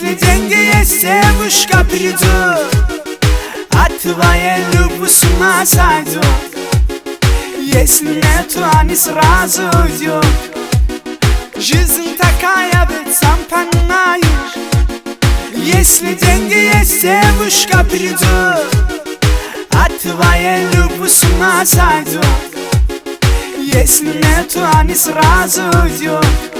Если деньги есть, девушка придет А твоя любовь с ума сойдет Если нет, то они сразу уйдет Жизнь такая, ведь сам понимаешь Если деньги есть, девушка придет твоей любви с ума сойдет Если нету, они сразу уйдет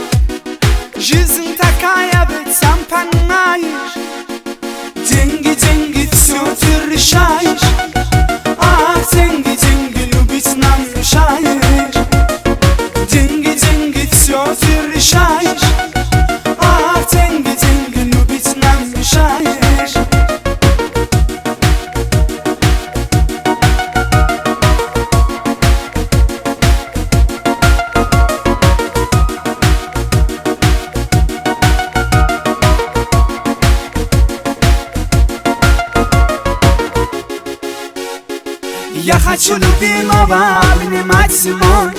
Я хочу любимого обнимать зимой.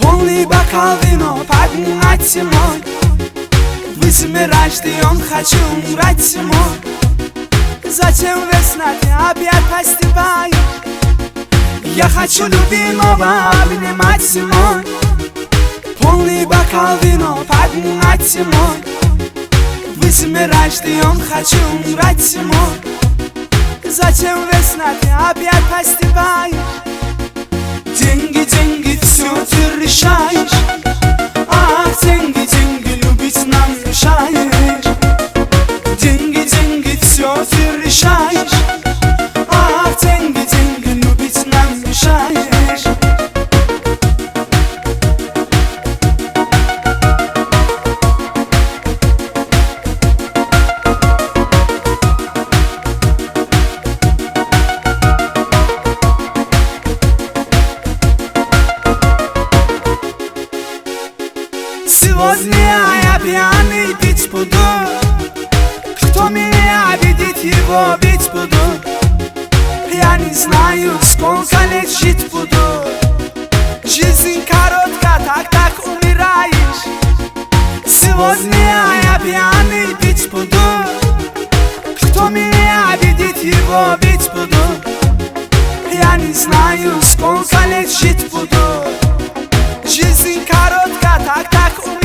Полный бокал вино поднимать зимой. Высмирать ждем, хочу умрать зимой. Затем весна, ты опять постеваешь Я хочу любимого обнимать зимой. Полный бокал вино поднимать зимой. Высмирать ждем, хочу умрать зимой Затем весна, ты опять постеваешь позднее, а я пьяный пить буду. Кто меня обидит, его бить буду. Я не знаю, сколько лет жить буду. Жизнь коротка, так так умираешь. Сегодня а я пьяный пить буду. Кто меня обидит, его бить буду. Я не знаю, сколько лет жить буду. Жизнь коротка, так так умираешь.